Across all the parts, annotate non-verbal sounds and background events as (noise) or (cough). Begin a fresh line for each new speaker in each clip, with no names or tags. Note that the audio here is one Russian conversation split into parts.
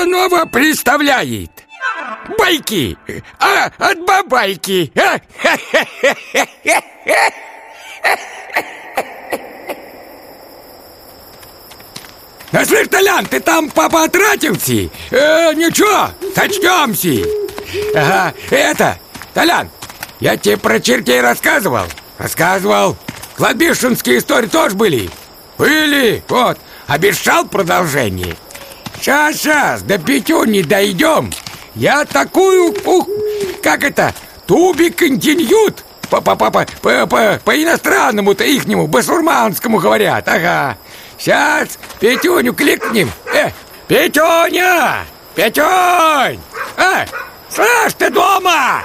Голунова представляет. Байки а, от бабайки. А? А слышь, Толян, ты там потратился? Э, ничего, сочтемся. Ага, это, Толян, я тебе про чертей рассказывал. Рассказывал. Кладбищенские истории тоже были. Были, вот. Обещал продолжение Сейчас, сейчас, до пятю не дойдем Я такую, ух, как это, тубик континьют по, по, по, по, по, по, по иностранному-то ихнему, басурманскому говорят, ага Сейчас Петюню кликнем Э, Петюня! Петюнь! А, слышь, ты дома?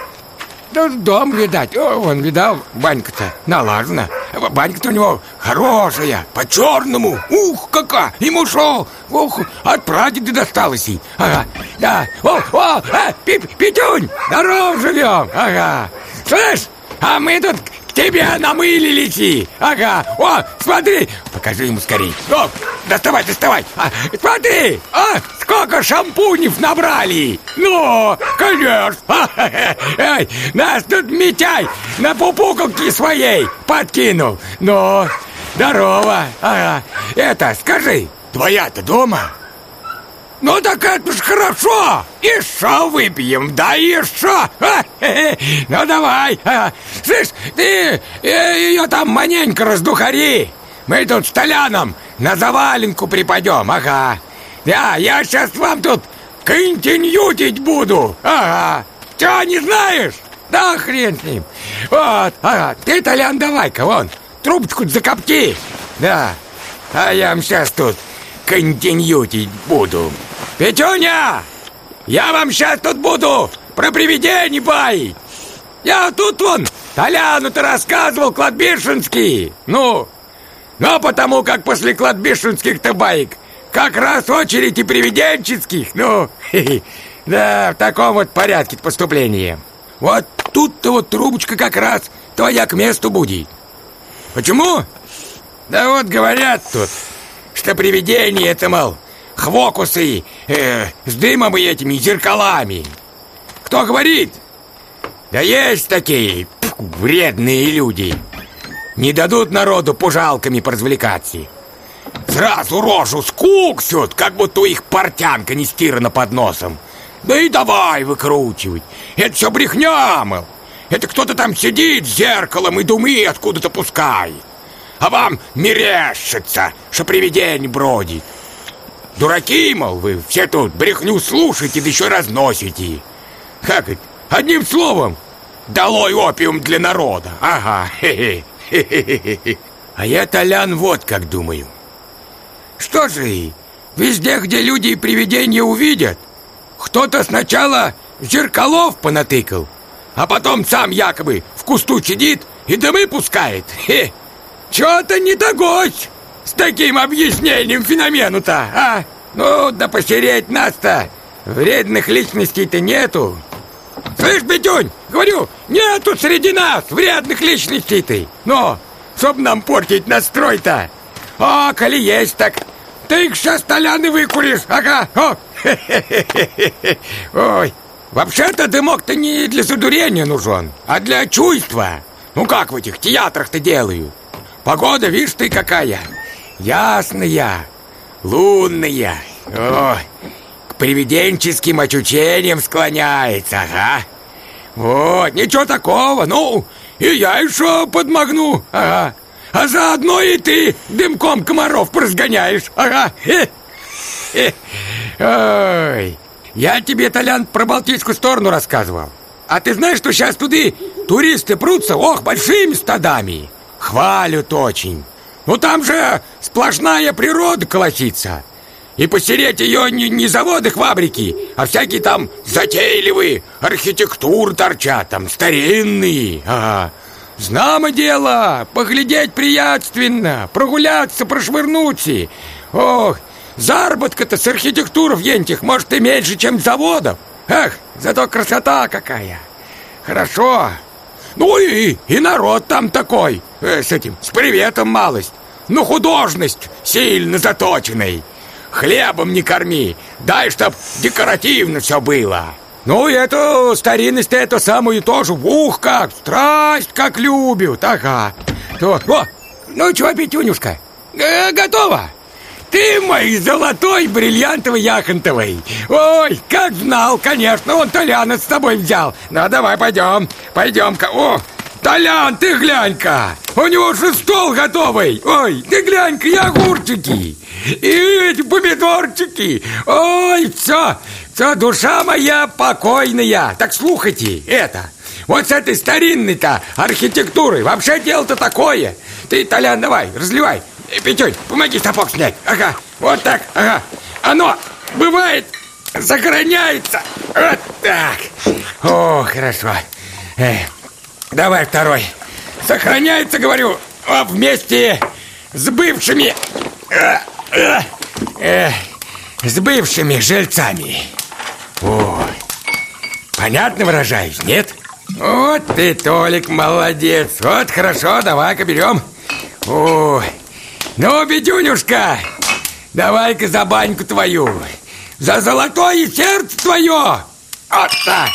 Дом, видать, О, он видал, банька-то налажена Банька-то у него хорошая, по-черному. Ух, какая, ему шо, ух, от прадеда досталось ей. Ага, да, о, о, а, Петюнь, здоров живем, ага. Слышь, а мы тут тебе намылились. Ага, о, смотри Покажи ему скорей О, доставай, доставай а, Смотри, а, сколько шампунев набрали Ну, конечно (laughs) Ай, Нас тут Митяй на пупуколке своей подкинул Ну, здорово Ага, это, скажи, твоя-то дома? Ну так это ж хорошо! Еще выпьем, да еще! (laughs) Ну давай! Слышь, ты ее там маненько раздухари! Мы тут с Толяном на заваленку припадем, ага! Да, я сейчас вам тут континьютить буду! Ага! Че, не знаешь? Да хрен с ним! Вот, ага, ты, Толян, давай-ка, вон, трубочку закопти! Да, а я вам сейчас тут континьютить буду. Петюня! Я вам сейчас тут буду про привидений баить. Я тут вон Толяну-то рассказывал кладбищенский. Ну, но потому как после кладбищенских-то баек как раз очередь и привиденческих. Ну, (laughs) да, в таком вот порядке поступления. Вот тут-то вот трубочка как раз твоя к месту будет. Почему? Да вот говорят тут, что привидение это, мол, хвокусы э, с дымом и этими зеркалами. Кто говорит? Да есть такие вредные люди. Не дадут народу пужалками поразвлекаться. Сразу рожу скуксют, как будто их портянка не стирана под носом. Да и давай выкручивать. Это все брехня, мол. Это кто-то там сидит с зеркалом и думы откуда-то пускает. А вам мерещится, что привидение бродит. Дураки, мол, вы все тут брехню слушаете, да еще разносите. Как это? Одним словом, долой опиум для народа. Ага, (laughs) хе (laughs) А я, Толян, вот как думаю. Что же, везде, где люди и привидения увидят, кто-то сначала зеркалов понатыкал, а потом сам якобы в кусту сидит и дымы пускает. (laughs) Хе. Чё-то не догось с таким объяснением феномену-то, а? Ну, да посереть нас-то вредных личностей-то нету. Слышь, Петюнь, говорю, нету среди нас вредных личностей-то. Но, чтоб нам портить настрой-то. А, коли есть так, ты их сейчас толяны выкуришь, ага. О. Ой, вообще-то дымок-то не для задурения нужен, а для чувства. Ну как в этих театрах-то делают? Погода, видишь ты какая, ясная, лунная. О, к привиденческим очучениям склоняется, ага. Вот, ничего такого, ну, и я еще подмогну, ага. А заодно и ты дымком комаров поразгоняешь, ага. Ой, я тебе, Толян, про Балтийскую сторону рассказывал. А ты знаешь, что сейчас туды туристы прутся, ох, большими стадами. Хвалят очень. Ну там же сплошная природа колосится. И посереть ее не, не заводы, фабрики, а всякие там затейливые архитектуры торчат, там старинные. Ага. Знамо дело, поглядеть приятственно, прогуляться, прошвырнуться. Ох, заработка-то с архитектуров ентих может и меньше, чем заводов. Эх, зато красота какая. Хорошо, ну и, и народ там такой, э, с этим, с приветом малость. Ну, художность сильно заточенный. Хлебом не корми. Дай, чтоб декоративно все было. Ну, и эту старинность эту самую тоже, ух, как, страсть как любят, ага. То, о, ну чего, Петюнюшка, Г готово? Ты мой золотой бриллиантовый яхонтовый Ой, как знал, конечно, он Толяна с тобой взял Ну, давай, пойдем, пойдем-ка О, Толян, ты глянь-ка У него же стол готовый Ой, ты глянь-ка, и огурчики И эти помидорчики! Ой, все, все, душа моя покойная! Так слухайте, это! Вот с этой старинной-то архитектурой Вообще дело-то такое! Ты, Толян, давай, разливай! Петюнь, помоги сапог снять! Ага, вот так, ага! Оно, бывает, сохраняется! Вот так! О, хорошо! Э, Давай второй! Сохраняется, говорю, вместе с бывшими э, э, э, С бывшими жильцами О, понятно выражаюсь, нет? Вот ты, Толик, молодец Вот хорошо, давай-ка берем Ой ну, Петюнюшка, давай-ка за баньку твою. За золотое сердце твое. Вот так.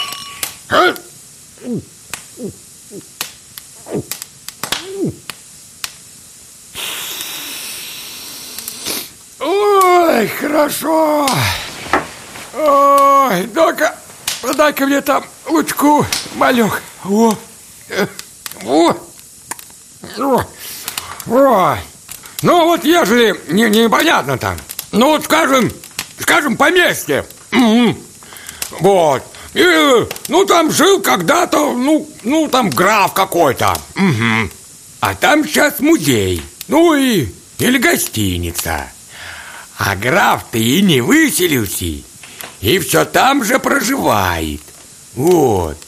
Ой, хорошо. Ой, ну-ка, подай-ка мне там лучку, малюк. О, о, о, о. Ну, вот ежели не, непонятно там. Ну, вот скажем, скажем, поместье. Вот. И, ну, там жил когда-то, ну, ну, там граф какой-то. Угу. А там сейчас музей. Ну и, или гостиница. А граф-то и не выселился. И все там же проживает. Вот.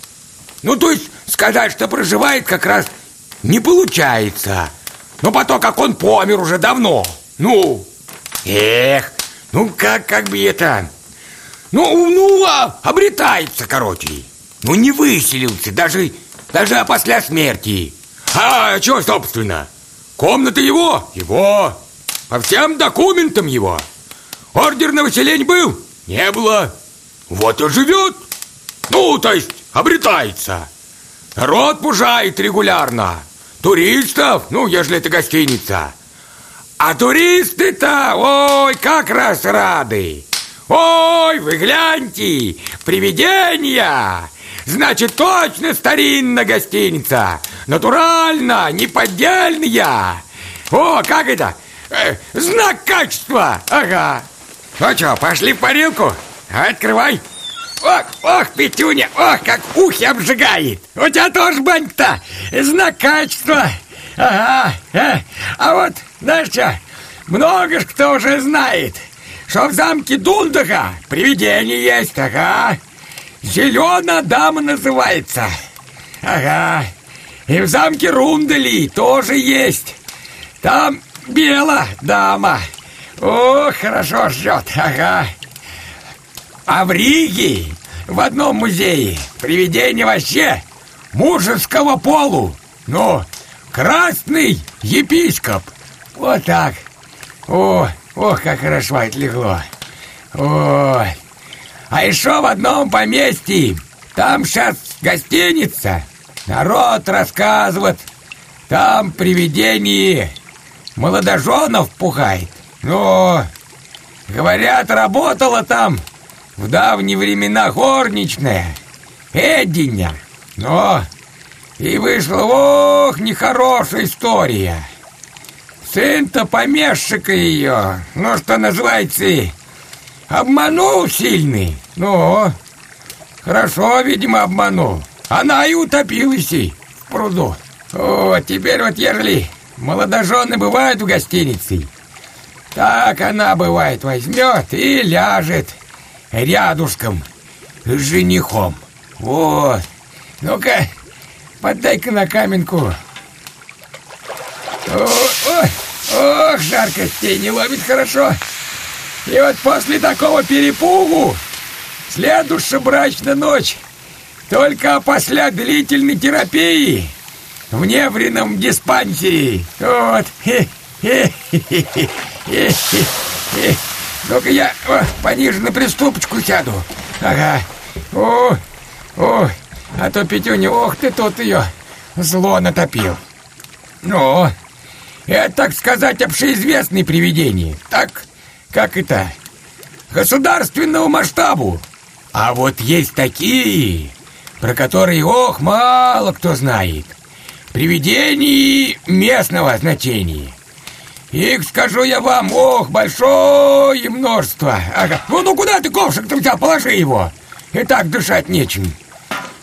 Ну, то есть, сказать, что проживает, как раз не получается. Но потом, как он помер уже давно. Ну, эх, ну как, как бы это... Ну, ну, а, обретается, короче. Ну, не выселился, даже, даже после смерти. А что, собственно? Комната его? Его. По всем документам его. Ордер на выселение был? Не было. Вот и живет. Ну, то есть, обретается. Народ пужает регулярно. Туристов? Ну, ежели это гостиница. А туристы-то, ой, как раз рады. Ой, вы гляньте, привидения. Значит, точно старинная гостиница. Натурально, неподдельная. О, как это? Э, знак качества. Ага. Ну что, пошли в парилку? Открывай. Ох, ох, Петюня, ох, как ухи обжигает. У тебя тоже банька-то, знак качества. Ага, а, а вот, знаешь что, много ж кто уже знает, что в замке Дундага привидение есть, ага. Зеленая дама называется. Ага. И в замке Рундали тоже есть. Там белая дама. О, хорошо ждет, ага. А в Риге в одном музее привидение вообще мужеского полу. Ну, красный епископ. Вот так. О, ох, как хорошо отлегло. Ой. А еще в одном поместье. Там сейчас гостиница. Народ рассказывает. Там привидение молодоженов пухает. Ну, говорят, работала там в давние времена горничная, Эдиня. Но и вышла, ох, нехорошая история. Сын-то помещика ее, ну, что называется, обманул сильный. Ну, хорошо, видимо, обманул. Она и утопилась и в пруду. О, теперь вот ежели молодожены бывают в гостинице, так она, бывает, возьмет и ляжет рядушком с женихом. Вот. Ну-ка, подай-ка на каменку. О, ой, ох, жарко не ловит хорошо. И вот после такого перепугу следующая брачная ночь только после длительной терапии в неврином диспансере. Вот. Ну-ка я о, пониже на приступочку сяду. Ага. О, о, а то Петюня, ох ты тут ее зло натопил. Ну, это, так сказать, общеизвестные привидения. Так, как это, государственного масштабу. А вот есть такие, про которые, ох, мало кто знает. Привидений местного значения. Их, скажу я вам, ох, большое множество. Ага. Ну, ну куда ты ковшик-то взял? Положи его. И так дышать нечем.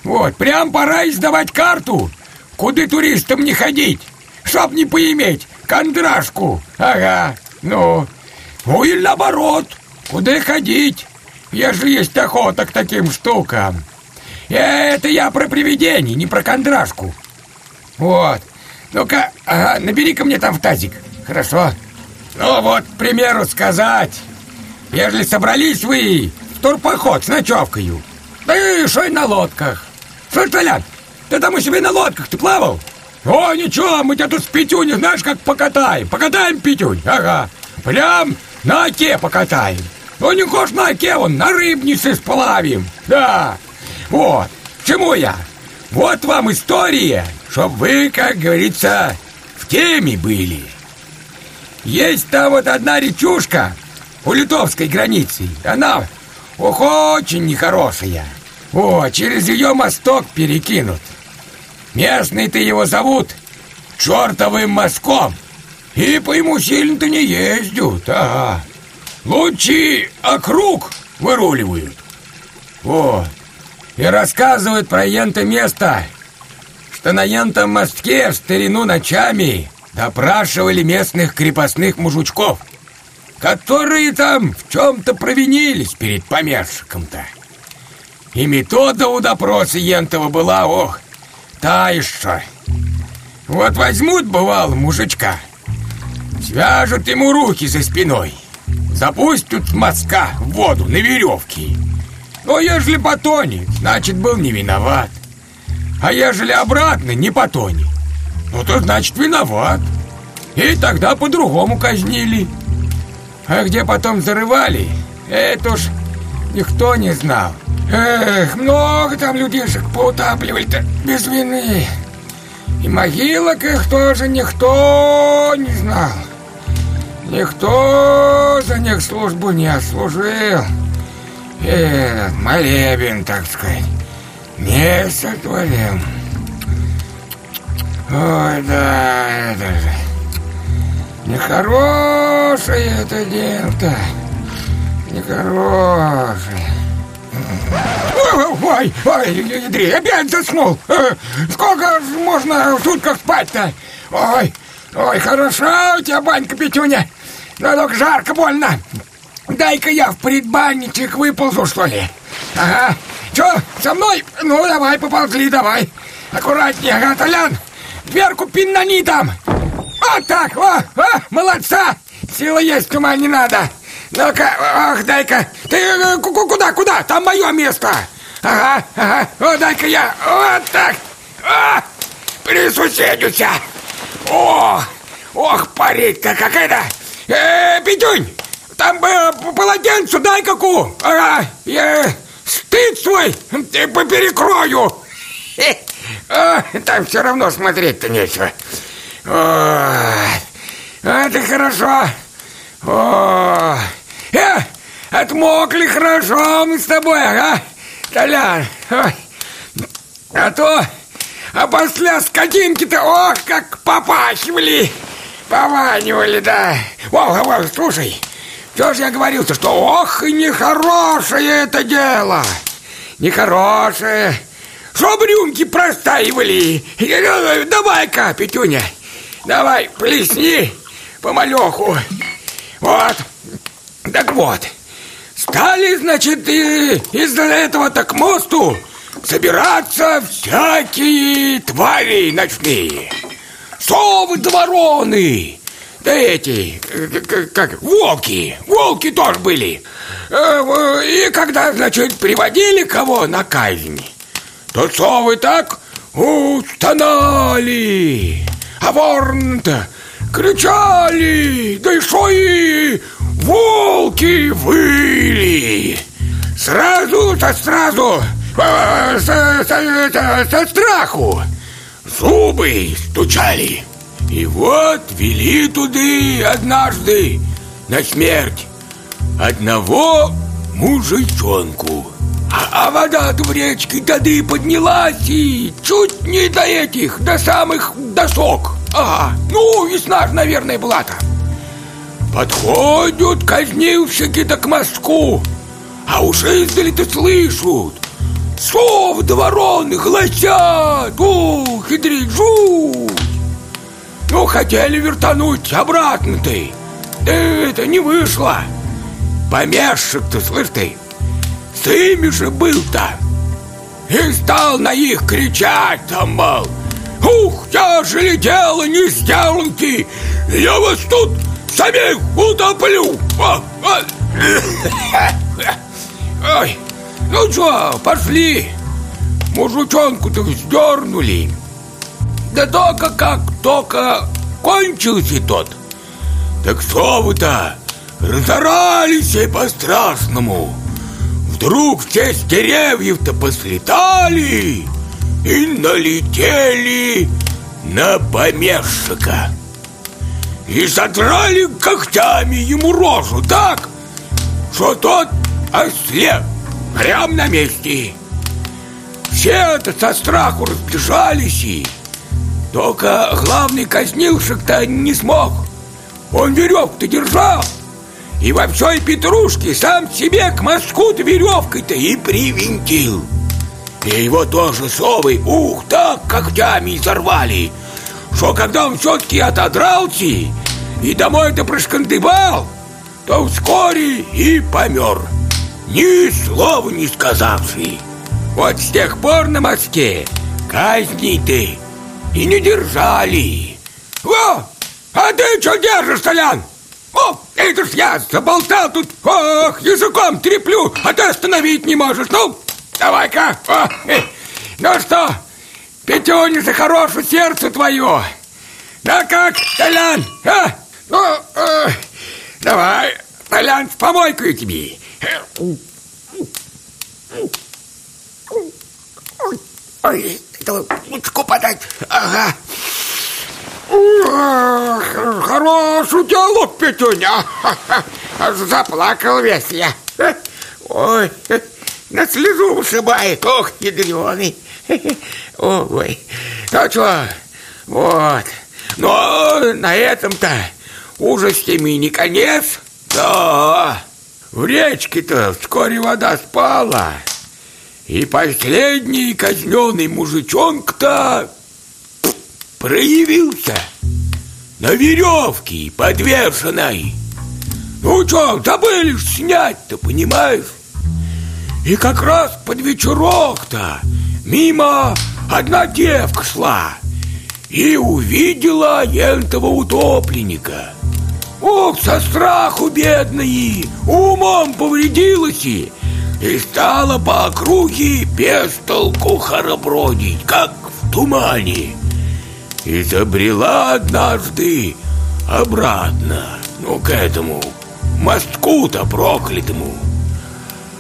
Вот, прям пора издавать карту. Куда туристам не ходить, чтоб не поиметь кондрашку. Ага, ну. Ну или наоборот, куда ходить, если есть охота к таким штукам. Это я про привидений, не про кондрашку. Вот. Ну-ка, ага, набери-ка мне там в тазик. Хорошо. Ну вот, к примеру, сказать. Ежели собрались вы в турпоход с ночевкою, да и и на лодках. Слышь, Толян, ты там у себя на лодках ты плавал? О, ничего, мы тебя тут с Петюней, знаешь, как покатаем. Покатаем, Петюнь, ага. Прям на оке покатаем. Ну, не хочешь на оке, вон, на рыбнице сплавим. Да, вот, чему я? Вот вам история, чтоб вы, как говорится, в теме были. Есть там вот одна речушка у литовской границы. Она, ох, очень нехорошая. О, через ее мосток перекинут. Местные-то его зовут чертовым мазком. И по ему сильно-то не ездят, ага. Лучи округ выруливают. Вот. И рассказывают про ента место, что на ентом мостке в старину ночами допрашивали местных крепостных мужичков, которые там в чем-то провинились перед помершиком-то. И метода у допроса ентова была, ох, та еще. Вот возьмут, бывало, мужичка, свяжут ему руки за спиной, запустят с мазка в воду на веревке. Но ежели потонет, значит, был не виноват. А ежели обратно не потонет, ну то значит виноват. И тогда по-другому казнили. А где потом зарывали, это уж никто не знал. Эх, много там людишек поутапливали-то без вины. И могилок их тоже никто не знал. Никто за них службу не отслужил. Этот молебен, так сказать, не сотворил. Ой, да, это же нехорошее это дело-то. Нехорошее. Ой, ой, Андрей, опять заснул. Э, сколько можно в сутках спать-то? Ой, ой, хороша у тебя банька, Петюня. Но только жарко больно. Дай-ка я в предбанничек выползу, что ли. Ага. Че, со мной? Ну, давай, поползли, давай. Аккуратнее, ага, Толян. Дверку пинани там. Вот так, о, о, молодца. Сила есть, ума не надо. Ну-ка, ох, дай-ка. Ты э, куда, куда? Там мое место. Ага, ага. О, дай-ка я. Вот так. А, присуседюся. О, ох, парить-то какая-то. Э, Петюнь, там э, полотенце дай-ка ку. Ага, я стыд свой ты перекрою. А, там все равно смотреть-то нечего. О, это хорошо. О, э, отмокли хорошо мы с тобой, ага, Толян. А то, а после скотинки-то, ох, как попахивали, пованивали, да. О, о, слушай, что же я говорил-то, что ох, и нехорошее это дело. Нехорошее. Чтоб рюмки простаивали. Давай-ка, Петюня, давай, плесни помалеху. Вот. Так вот. Стали, значит, из-за этого-то к мосту собираться всякие твари ночные. Совы да эти, как, волки. Волки тоже были. Э, и когда, значит, приводили кого на казнь, то совы так устонали. А ворон-то кричали, да и шо и волки выли. Сразу, со сразу, со, со, со, со страху. Зубы стучали. И вот вели туды однажды на смерть одного мужичонку. А, а вода-то в речке тады поднялась и чуть не до этих, до самых досок. Ага, ну, весна ж, наверное, была там. Подходят казнивщики-то к мостку, а уже издали-то слышат. Сов да вороны гласят, ух, хитрить жуть. Ну, хотели вертануть обратно ты. Да это не вышло. Помешек-то, слышь ты, с ими же был-то. И стал на их кричать там, мол, Ух, я же летела, не сделайте, я вас тут самих утоплю. А, а. Ой, ну что, пошли. Мужичонку-то сдернули. Да только как только кончился тот, так совы-то разорались и по-страшному. Вдруг все с деревьев-то послетали и налетели на помешика. И задрали когтями ему рожу так, что тот ослеп прямо на месте. Все это со страху разбежались и только главный казнилшик-то не смог. Он веревку-то держал. И во всей петрушке сам себе к мостку-то веревкой-то и привинтил. И его тоже совы, ух, так когтями изорвали, что когда он все-таки отодрался и домой-то прошкандыбал, то вскоре и помер, ни слова не сказавший. Вот с тех пор на мостке казни ты и не держали. Во! А ты что держишь, Толян? О, это ж я заболтал тут. Ох, языком треплю, а ты остановить не можешь. Ну, давай-ка. Ну что, Петюня за хорошее сердце твое. Да как, Толян, а? Ну, э, давай, Толян, с помойкой тебе. Ой, ручку подать. Ага. Хороший диалог, Петюня. (laughs) Заплакал весь я. Ой, на слезу вышибает. Ох, ядреный. (laughs) Ой, ну что, вот. Но на этом-то ужастями не конец. Да, в речке-то вскоре вода спала. И последний казненный мужичонка-то проявился на веревке подвешенной. Ну что, забыли снять-то, понимаешь? И как раз под вечерок-то мимо одна девка шла и увидела этого утопленника. Ох, со страху бедной, умом повредилась и и стала по округе без толку хоробродить, как в тумане. И забрела однажды обратно, ну, к этому мостку-то проклятому.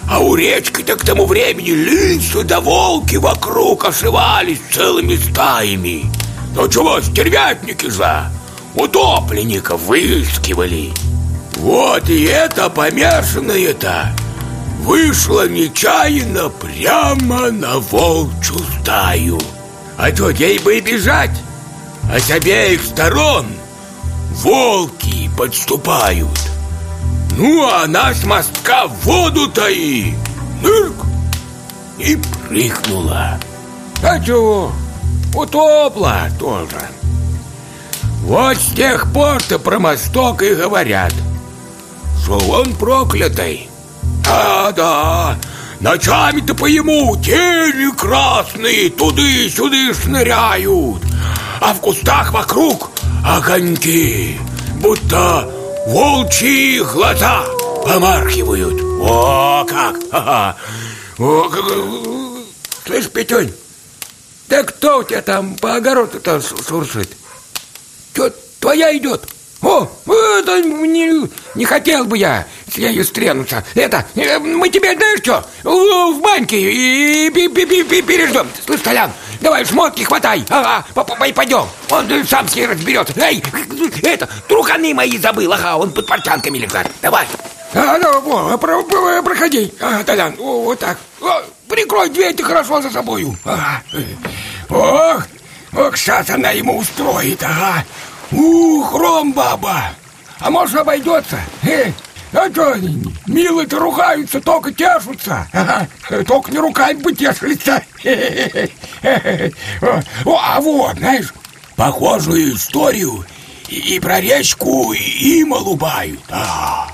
А у речки-то к тому времени лисы да волки вокруг ошивались целыми стаями. Ну чего, стервятники же, утопленников выискивали. Вот и это помешанное-то вышла нечаянно прямо на волчью стаю. А то ей бы и бежать, а с обеих сторон волки подступают. Ну, а она с мостка в воду-то и нырк, и прыгнула. А чего? Утопла тоже. Вот с тех пор-то про мосток и говорят, что он проклятый. Да-да, ночами-то по ему тени красные туды-сюды шныряют, а в кустах вокруг огоньки, будто волчьи глаза помархивают. О, как! О, как! Слышь, Петюнь, да кто у тебя там по огороду-то шуршит? Что, твоя идет? О, это не, не хотел бы я с нею стрянуться. Это, э, мы тебе, знаешь что, в баньке и переждем. Слышь, Толян, давай шмотки хватай. Ага, пойдем. Он сам с ней разберется. Эй, это, труханы мои забыл. Ага, он под портянками лежат. Давай. А, ну, про, про, проходи, а, Толян, вот так. Прикрой дверь ты хорошо за собою. Ага. Ох, ох, сейчас она ему устроит, ага. Ух, ром, баба! А может, обойдется? Э, а что, милые-то ругаются, только тешутся. Ага, только не руками бы тешились-то. А вот, знаешь, похожую историю и про речку Ималубают. А,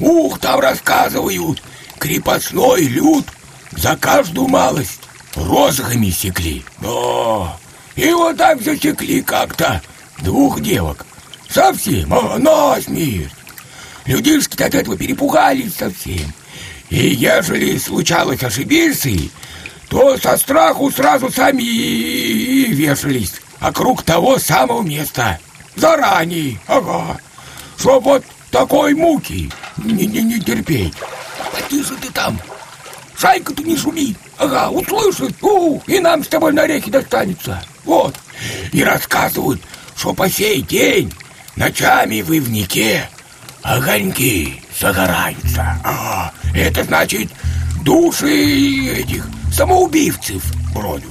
ух, там рассказывают, крепостной люд за каждую малость розгами секли. О, и вот так засекли как-то Двух девок. Совсем, а, насмерть. Людишки от этого перепугались совсем. И ежели случалось ошибиться, то со страху сразу сами и вешались округ того самого места. Заранее, ага. Чтоб вот такой муки не, не, не терпеть. А ты же ты там. Шайка-то не шуми. Ага, услышит. У, и нам с тобой на рехе достанется. Вот. И рассказывают, что по сей день ночами в Ивнике огоньки загораются. А, это значит, души этих самоубивцев бродят.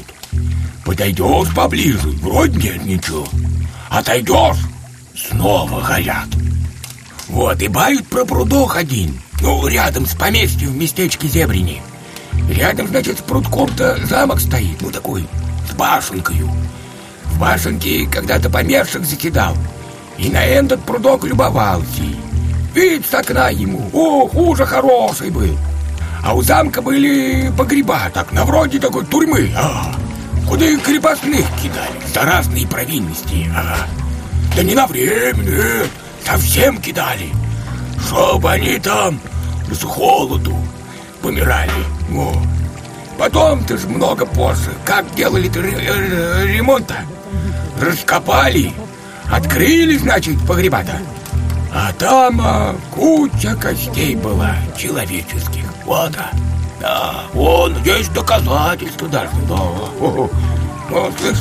Подойдешь поближе, вроде нет ничего. Отойдешь, снова горят. Вот, и бают про прудок один, ну, рядом с поместьем в местечке Зебрини. Рядом, значит, с прудком-то замок стоит, ну, такой, с башенкою. В башенке когда-то померших закидал. И на этот прудок любовался. Вид с окна ему, о, хуже хороший был. А у замка были погреба, так на вроде такой тюрьмы, а, куда и крепостных кидали за разные провинности, ага. Да не на время, нет, совсем кидали, чтобы они там с холоду помирали. О. Потом-то ж много позже, как делали ремонта, раскопали, открыли, значит, погреба-то. А там а, куча костей была человеческих. Вот, а. Да, вон, есть доказательства даже. Да. О, о, слышь,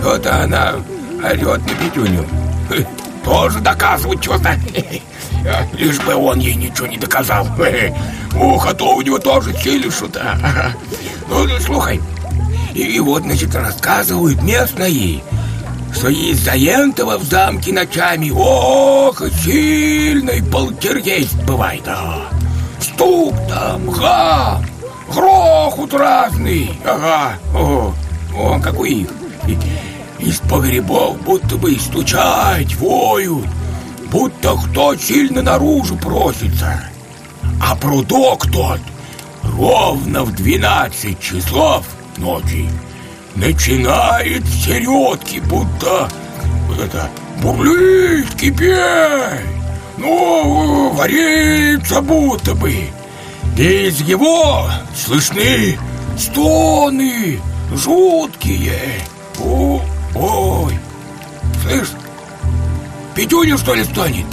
что-то она орет на Петюню. (laughs) Тоже доказывать что-то. (laughs) Лишь бы он ей ничего не доказал. (laughs) Ух, а то у него тоже силы что-то. Ну, слухай. И вот, значит, рассказывают местные, что из-за этого в замке ночами ох, сильный полтергейст бывает, а. Стук там, гам, грохот разный, ага, о, о, какой. Из погребов будто бы стучать, воют, будто кто сильно наружу просится. А прудок тот ровно в двенадцать часов ночи начинает середки, будто это бурлить, кипеть, ну, варится будто бы. Из его слышны стоны жуткие. О, ой, слышь, Петюня, что ли, стонет?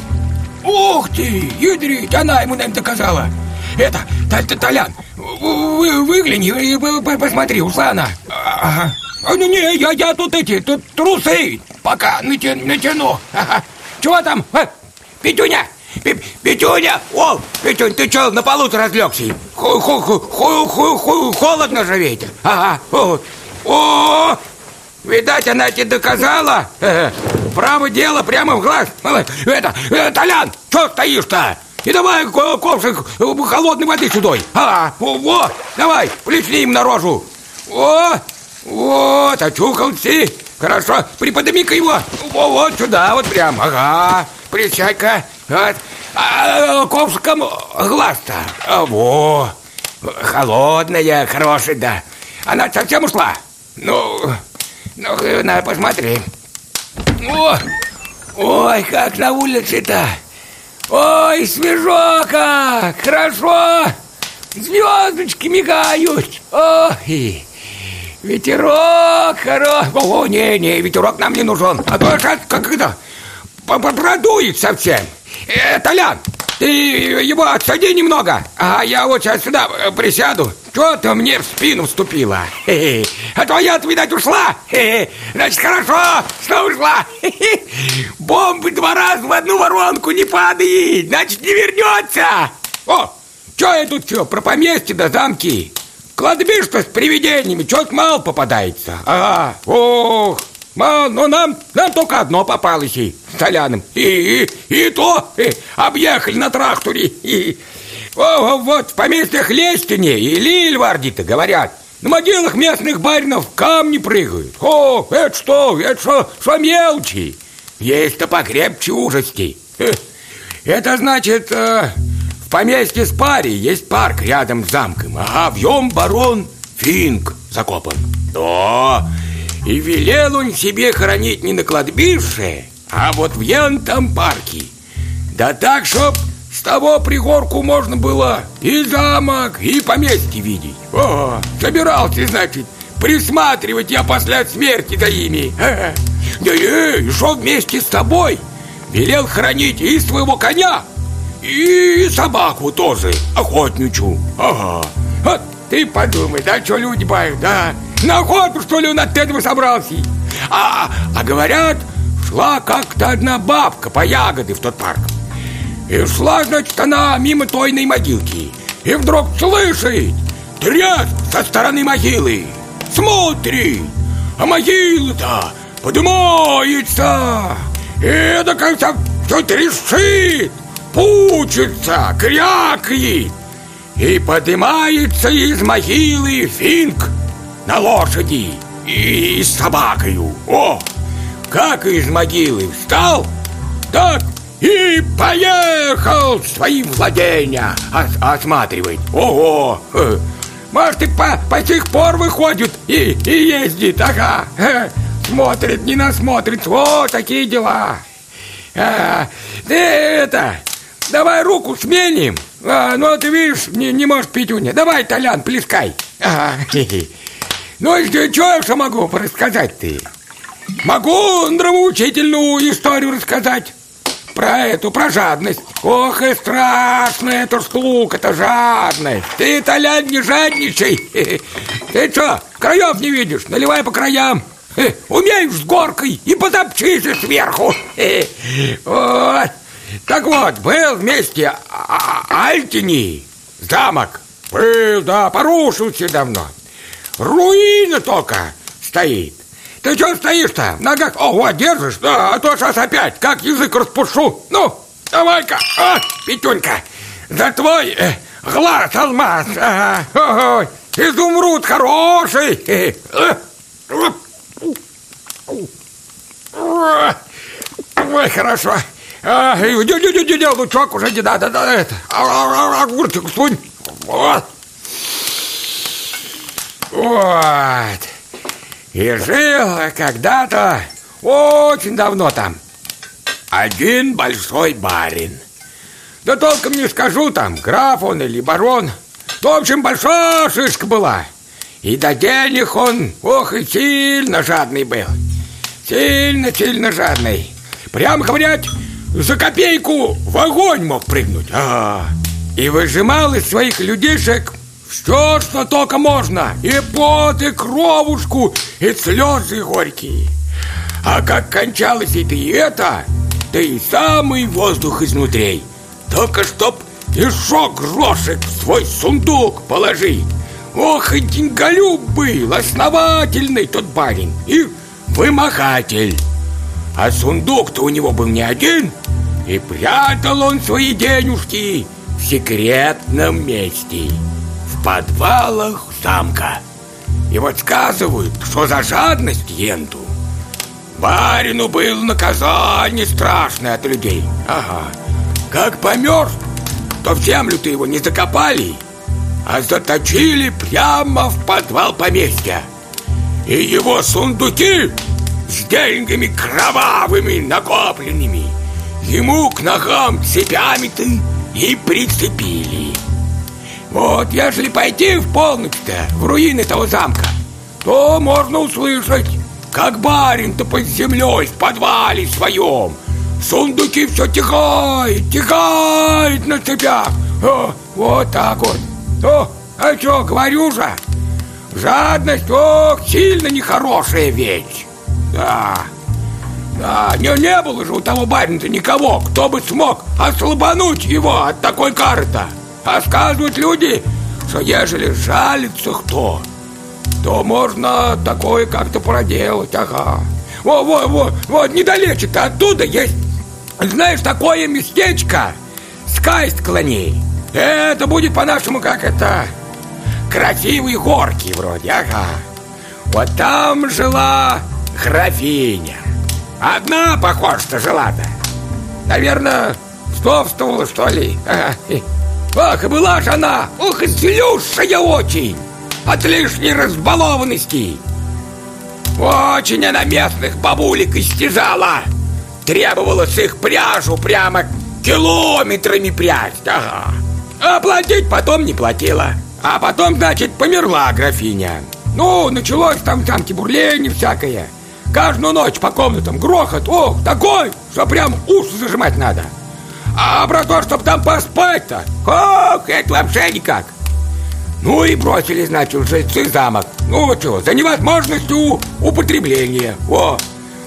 Ух ты, ядрить, она ему, наверное, доказала. Это, Толян, вы, выгляни и посмотри, ушла она. Ага. А, ну не, я, я тут эти, тут трусы пока натяну. натяну. Ага. Чего там? А, Петюня! Петюня! О, Петюнь, ты что, на полу разлегся? Ху -ху -ху -ху -ху Холодно же ведь. Ага. О, о, видать, она тебе доказала. Право дело прямо в глаз. Это, э, Толян, что стоишь-то? И давай ковшик холодной воды сюда. А, во, давай, плесни им на рожу. О, вот, очухался. Хорошо, приподними-ка его. Во, вот сюда, вот прям. Ага, присядь-ка. Вот. А, ковшиком глаз-то. А, во, холодная, хорошая, да. Она совсем ушла? Ну, ну, на, посмотри. О, ой, как на улице-то. Ой, свежо как! Хорошо! Звездочки мигают! Ой! Ветерок хорош! О, не, не, ветерок нам не нужен! А то как это продует совсем. Э, Толян, ты его отсади немного, а я вот сейчас сюда э, присяду. Что-то мне в спину вступило. А то я видать, ушла. Значит, хорошо, что ушла. Бомбы два раза в одну воронку не падает, значит, не вернется. О, что я тут что, про поместье да замки? Кладбище с привидениями, чё-то мало попадается. Ага, ох, мало, но нам, нам только одно попалось и с Толяном. И, и, и то и, объехали на тракторе. И, о, вот в поместьях Лестине и Лильварди-то говорят, на могилах местных баринов камни прыгают. О, это что, это что, что мелочи. Есть-то покрепче ужастей. Это значит, э, в поместье Спари есть парк рядом с замком А в нем барон Финк закопан Да, и велел он себе хоронить не на кладбище А вот в янтом парке. Да так, чтоб с того пригорку можно было и замок, и поместье видеть. О, собирался, значит, присматривать я после смерти за ими Да и шел вместе с тобой Велел хранить и своего коня и собаку тоже, охотничью. Ага. Вот ты подумай, да, что люди бают, да На охоту, что ли, он от этого собрался? А, а говорят, шла как-то одна бабка по ягоды в тот парк. И шла, значит, она мимо тойной могилки. И вдруг слышит треск со стороны могилы Смотрит, а могила-то поднимается. И это как-то все трещит пучится, крякает. И поднимается из могилы финк на лошади и с собакою О, как из могилы встал, так и поехал в свои владения ос осматривать Ого, может и по, по сих пор выходит и, и ездит, ага Смотрит, не насмотрит, вот такие дела а, Ты это, Давай руку сменим. А, ну, ты видишь, не, не может Петюня. Давай, Толян, плескай. Ага. (laughs) Ну, что я могу рассказать ты? Могу нравоучительную историю рассказать. Про эту, про жадность. Ох, и страшная эта штука-то, жадность. Ты, Толян, не жадничай. (laughs) Ты что, краев не видишь? Наливай по краям. (laughs) Умеешь с горкой и потопчись сверху. (laughs) Вот. Так вот, был вместе а, а, Альтини замок. Был, да, порушился давно. Руина только стоит. Ты что стоишь-то? Ногах, о, вот, держишь? Да, а то сейчас опять, как язык распушу. Ну, давай-ка, а, Петюнька, за твой э, глаз алмаз. Ага, ой, изумруд хороший. Э, э, ой, хорошо. А, лучок уже не надо, это. Огурчик сунь. Вот. Вот. И жил когда-то, очень давно там, один большой барин. Да толком не скажу там, граф он или барон. В общем, большая шишка была. И до денег он, ох, и сильно жадный был. Сильно-сильно жадный. Прям говорят, за копейку в огонь мог прыгнуть а, И выжимал из своих людишек все, что только можно? И пот, и кровушку, и слезы горькие. А как кончалось это и это Да и самый воздух изнутри. Только чтоб еще грошек в свой сундук положить Ох, и деньголюб был, основательный тот барин И вымогатель. А сундук-то у него был не один И прятал он свои денежки в секретном месте В подвалах замка. И вот сказывают, что за жадность енту Барину был наказание страшное от людей. Ага. Как помер, то в землю-то его не закопали А заточили прямо в подвал поместья. И его сундуки с деньгами кровавыми накопленными Ему к ногам цепями-то и прицепили Вот, если пойти в полночь-то в руины того замка То можно услышать, как барин-то под землей в подвале своем сундуки все тихает, тихает на цепях. О, вот так вот. О, а что, говорю же, жадность, ох, сильно нехорошая вещь. Да, да, не, не было же у того барина никого, кто бы смог ослабануть его от такой карты. А сказывают люди, что ежели жалится кто, то можно такое как-то проделать, ага. Во, во, во, вот недалече-то оттуда есть, знаешь, такое местечко, скайст клоней. Это будет по-нашему как это, красивые горки вроде, ага. Вот там жила графиня. Одна, похоже, что жила-то. Наверное, вдовствовала, что ли. Ага. Ах, была же она, ух, злющая очень, от лишней разбалованности. Очень она местных бабулек истязала. Требовала с их пряжу прямо километрами прясть, ага. А платить потом не платила. А потом, значит, померла графиня. Ну, началось там замке бурление всякое. Каждую ночь по комнатам грохот, ох, такой, что прям уши зажимать надо. А про то, чтобы там поспать-то, ох, это вообще никак. Ну и бросили, значит, жильцы замок. Ну что, за невозможностью употребления. О,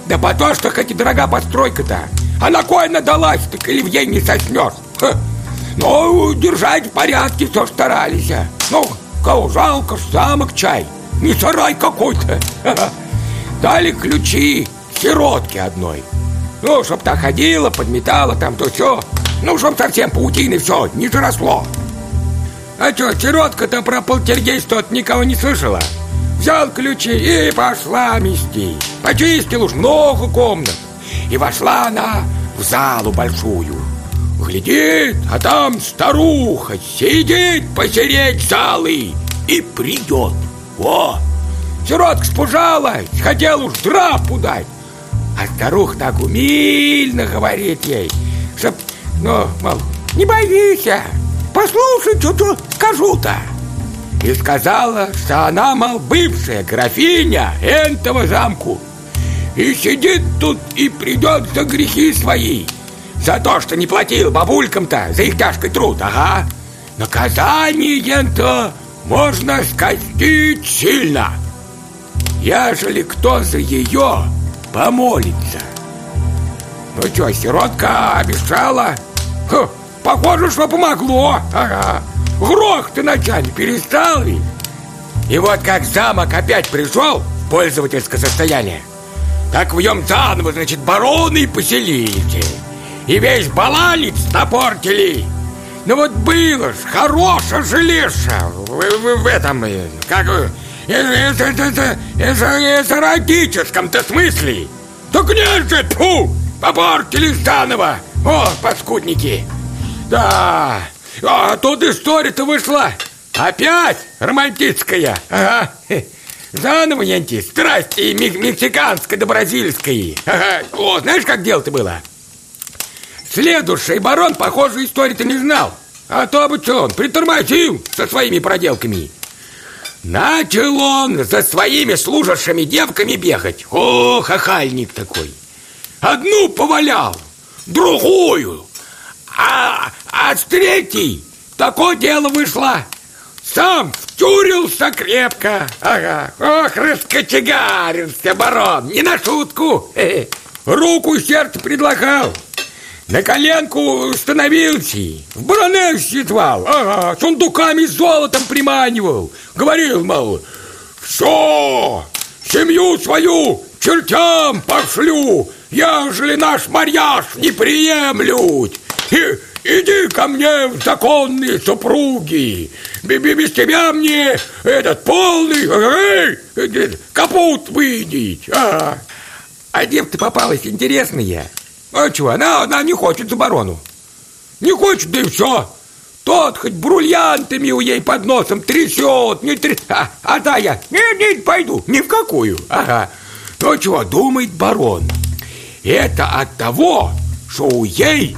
да по то, что хоть и дорога постройка-то, а на кой она далась, так или в ей не соснешь. Ха. Ну, держать в порядке все старались. Ну, кого жалко, замок чай, не сарай какой-то. (laughs) Дали ключи сиротке одной. Ну, чтоб та ходила, подметала там то все. Ну, чтоб совсем паутины все не заросло. А что, сиротка-то про полтергейство от никого не слышала? Взял ключи и пошла мести. Почистил уж много комнат. И вошла она в залу большую. Глядит, а там старуха сидит посереть залы и придет. О, сиротка спужалась, хотел уж драпу дать. А старуха так умильно говорит ей, чтоб, ну, мол, не бойся, послушай, что скажу-то. И сказала, что она, мол, бывшая графиня этого замку. И сидит тут и придет за грехи свои. За то, что не платил бабулькам-то за их тяжкий труд, ага. Наказание-то можно скостить сильно. Ежели кто за ее помолится. Ну что, сиротка обещала? Ха, похоже, что помогло. Ага. Грох ты ночами перестал ведь. И вот как замок опять пришел в пользовательское состояние, так в нем заново, значит, бароны поселились. И весь баланец напортили. Ну вот было ж хорошее жилище в, в, в этом, э, как это, это, это, это, эротическом-то смысле. Так нет же, фу, попортили заново. О, паскудники. Да, а тут история-то вышла. Опять романтическая. Ага. Заново, янти, страсти мексиканской да бразильской. Ага. О, знаешь, как дело-то было? Следующий барон, похоже, истории-то не знал. А то бы что он притормозил со своими проделками. Начал он за своими служащими девками бегать. О, хахальник такой. Одну повалял, другую. А, а с третьей такое дело вышло. Сам втюрился крепко. Ага. Ох, раскочегарился барон. Не на шутку. Руку сердце предлагал. На коленку становился, в баронессе звал, ага, сундуками с золотом приманивал. Говорил, мол, все, семью свою чертям пошлю, ежели наш марьяж не приемлют. И, иди ко мне в законные супруги. Без тебя мне этот полный капут выйдет. А, а девка попалась интересная. А чего, она, она не хочет за барону. Не хочет, да и все. Тот хоть бриллиантами у ей под носом трясет, не трясет. А, а да я, не, не пойду, ни в какую. Ага. Ну чего, думает барон. Это от того, что у ей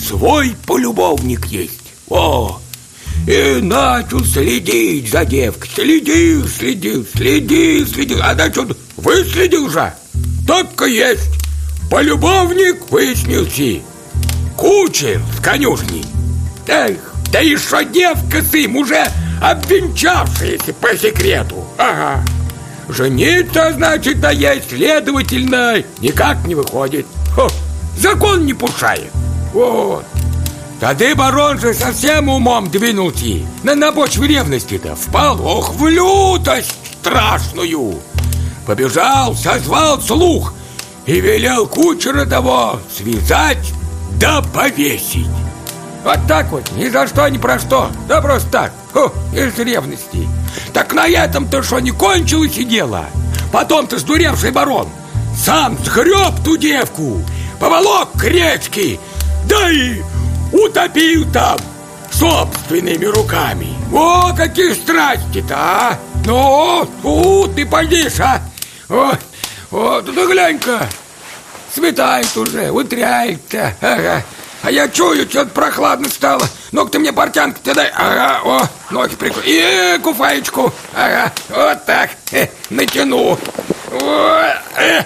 свой полюбовник есть. О, и начал следить за девкой. Следил, следил, следил, следил. А да что, выследил же. И есть полюбовник выяснился. Кучер с конюшни. Эх, да что девка с им уже обвенчавшаяся по секрету. Ага. Жениться, значит, да есть, следовательно, никак не выходит. Хо, закон не пушает. Вот. Тогда барон же совсем умом двинулся. На, на почве ревности-то впал, ох, в лютость страшную. Побежал, созвал слух и велел кучера того связать да повесить. Вот так вот, ни за что, ни про что. Да просто так, Фу, из ревности. Так на этом-то что не кончилось и дело. Потом-то сдуревший барон сам сгреб ту девку, поволок к речке, да и утопил там собственными руками. О, какие страсти-то, а! Ну, у, ты пойдишь, а? Вот, вот, да глянь-ка, светает уже, утряет-то, ага. А я чую, что-то прохладно стало. Ну-ка мне портянку-то дай. Ага, о, ноги прикрой. И куфаечку. Ага, вот так. Э, натяну. О, э,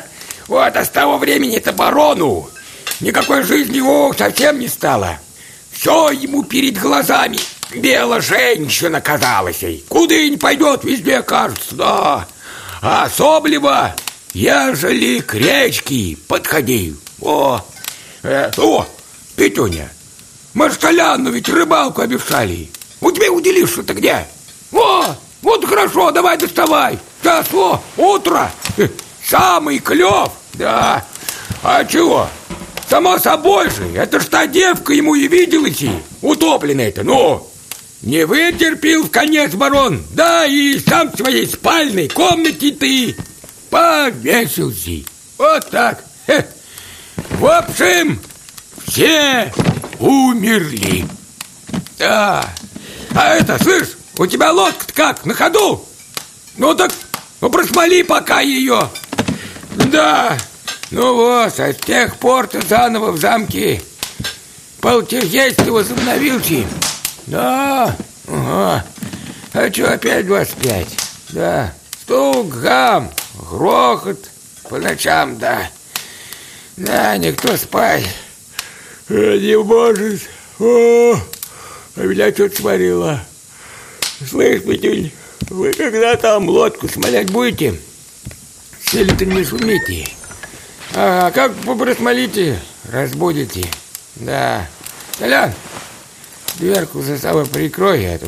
вот, а с того времени-то барону никакой жизни о, совсем не стало. Все ему перед глазами. Белая женщина казалась ей. Куда и не пойдет, везде кажется, да. А особливо, ежели к речке подходил. О, э, о, Петюня, мы ж Толяну ведь рыбалку обещали. У тебя уделишь что-то где? О, вот хорошо, давай доставай. Сейчас, о, утро. Самый клев, да. А чего? Само собой же, это ж та девка ему и виделась, и утопленная-то, ну. Не вытерпел в конец барон, да и сам в своей спальной комнате ты повесился. Вот так. В общем, все умерли. Да. А это, слышь, у тебя лодка как, на ходу? Ну так, ну просмоли пока ее. Да. Ну вот, а с тех пор-то заново в замке полтергейство возобновился. Да. Ага. А что опять 25? Да. Стук, гам, грохот по ночам, да. Да, никто спать не может. О, а меня тут сварила. Слышь, Петюнь, вы когда там лодку смолять будете, сильно-то не шумите. А как вы просмолите, разбудите. Да. Толян, дверку за собой прикрой, а то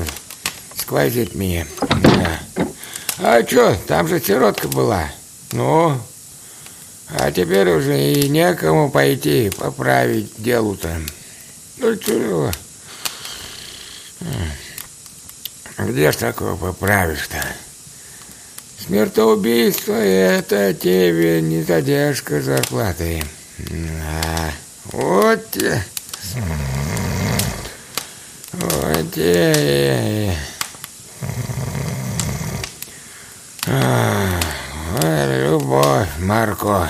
сквозит меня. А что, там же сиротка была. Ну, а теперь уже и некому пойти поправить делу-то. Ну чего? Где ж такого поправишь-то? Смертоубийство – это тебе не задержка зарплаты. А, вот, вот, любовь, Марко.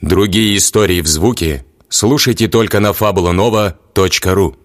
Другие истории в звуке слушайте только на fabulanova.ru